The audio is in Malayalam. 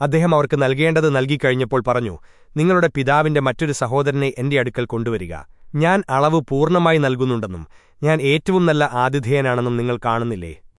അദ്ദേഹം അവർക്ക് നൽകേണ്ടത് നൽകിക്കഴിഞ്ഞപ്പോൾ പറഞ്ഞു നിങ്ങളുടെ പിതാവിന്റെ മറ്റൊരു സഹോദരനെ എന്റെ അടുക്കൽ കൊണ്ടുവരിക. ഞാൻ അളവ് പൂർണമായി നൽകുന്നുണ്ടെന്നും ഞാൻ ഏറ്റവും നല്ല ആതിഥേയനാണെന്നും നിങ്ങൾ കാണുന്നില്ലേ?